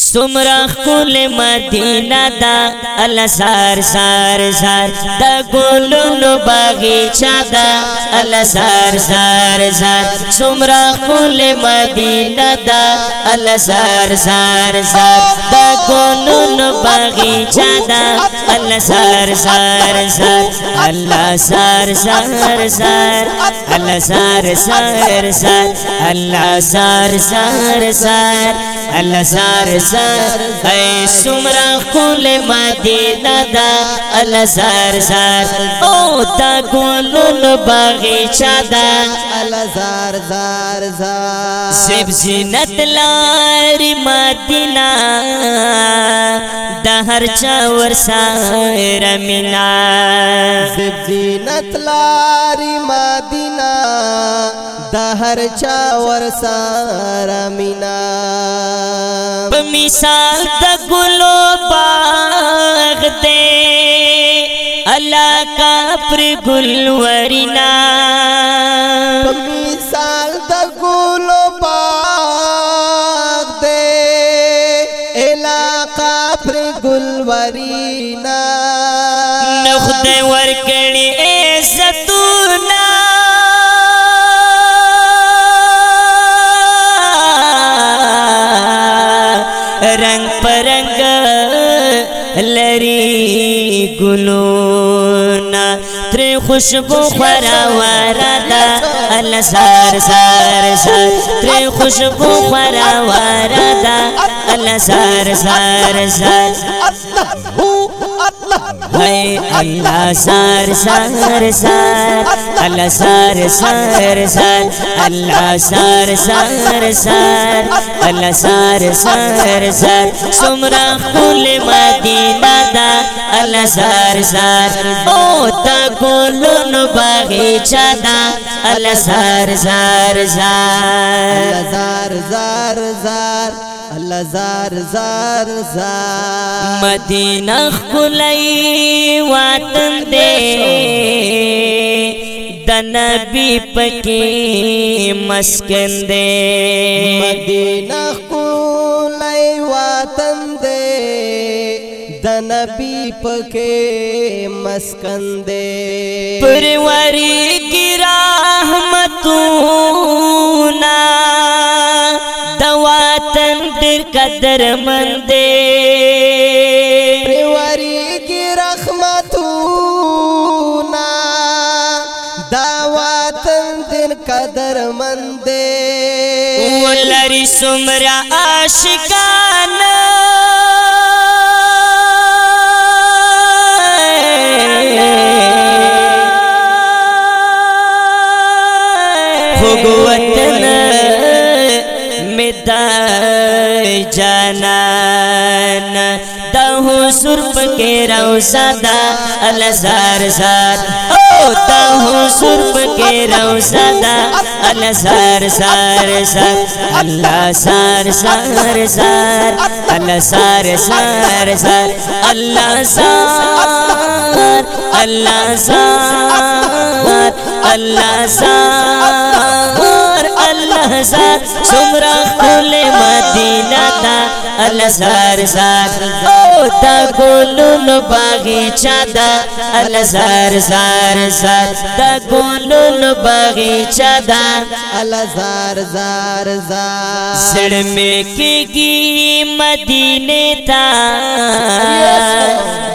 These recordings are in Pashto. سمرا کل مدینہ دا اللہ سار سار سار دا تولون باغیچہ دا اللہ سار سار سار سمرا کل مدینہ دا اللہ سار سار سار دا لون باغیچہ دا اللہ سار سار سار اللہ سار سار سار اللہ سار سار سار اللہ سار سار سار الزار زار اي اے سمرا خل مدینہ دا الزار زار او تا ګلل باغچا دا الزار زار زار سب زينت لار لاری مدینہ د هر چا ور منا سب زينت لار لاری مدینہ هر چا ور سره مثال د ګلو باغ دے الله کا پر ګل ورنا مثال د ګلو باغ دے الله کا پر ګل ورنا نو خدای ورکړي رنگ پرنگ لری گلونا تری خوشبو خورا وارا دا اللہ سار سار سار تری خوشبو خورا وارا دا اللہ سار سار سار اللہ اللہ سار سار سار اللہ سار سار سار اللہ سار سار سار اللہ سار سار سار سمرا فول مدینہ دا اللہ سار سار دو تک باغیچہ اللہ سار سار سار اللہ سار سار سار الله زار زار زار مدینه خلای وطن دې د نبی پکې مسکن دې مدینه خلای وطن دې د نبی پکې مسکن دې پروري قدر مند دی وری کی رحمتونا دا وطن دین قدر مند دی ولری سمرا عاشقانه خوګ وطن می دا جانان دا حسر پکے روزہ دا الازار زار او دا حسر پکے روزہ دا الازار زار زار اللہ زار زار زار اللہ زار زار زار اللہ زار اللہ زار اللہ زار زار سمرا خل مدینہ دا الزار زار او دا گلونو باغیچا دا الزار زار زار دا گلونو باغیچا دا الزار زار زار سڑ میں کی گی مدینے تا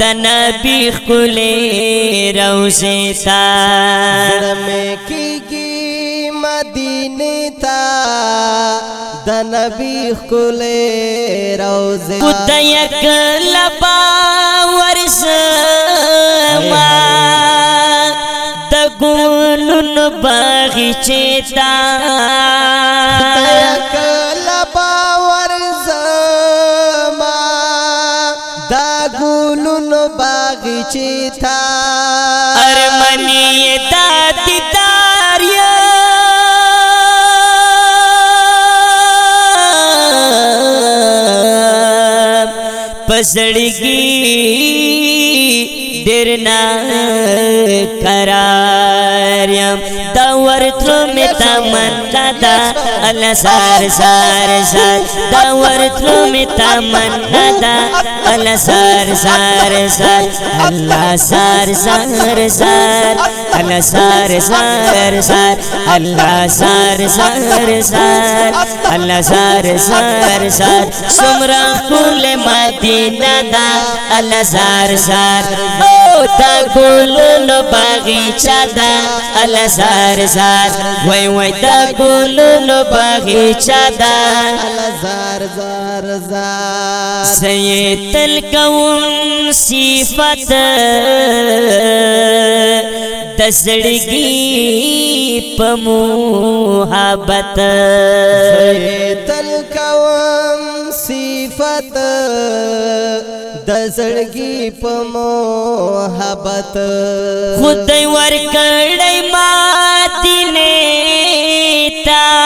دا نبی خلی روزے تا سڑ میں کی گی مدینے نبی خلې روزه خود یک لبا ورس ما د ګلن باغچې تا یک لبا ورس ما د ګلن باغچې تا ارمنی تا پسڑ گی درنا کرار یم دور تو میں تمنا دا اللہ سار سار سار دا من داد اللہ سر سار سار اللہ سار سار سار اللہ سار سار سار اللہ سار سار سرسار اللہ سر سار سات سمر فون متی اللہ سرسار باغچا دا الله سرسات بغیچہ لرزار زی تل کوم صفت د زړګي په محبت زی تل کوم صفت د زړګي په محبت خدای ور کړی ماتینه تا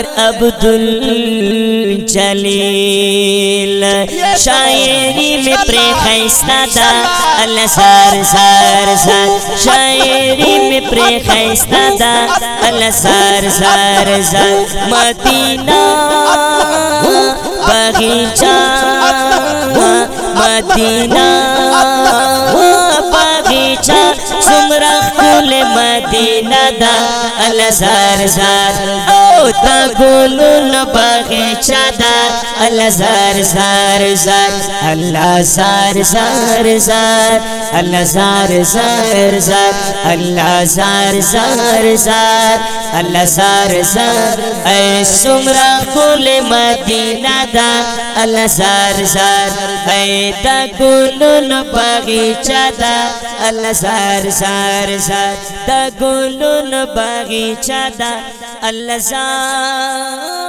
عمر عبدال جلیل شاعری میں پری خیستہ دا اللہ سار سار سار شاعری میں پری خیستہ دا اللہ سار سار سار مدینہ باغیچہ مدینہ باغیچہ سمرہ ټول مدینہ دا الزار زار او تا ګلون باغچا چادا الزار زار زار الله زار زار زار الله زار زار زار الله زار زار زار الله زار زار اے سمرا خل مدینہ دا الله زار زار اے تا ګلون باغچا چادا الزار زار زار زار دا ګلون باغی چا دا الله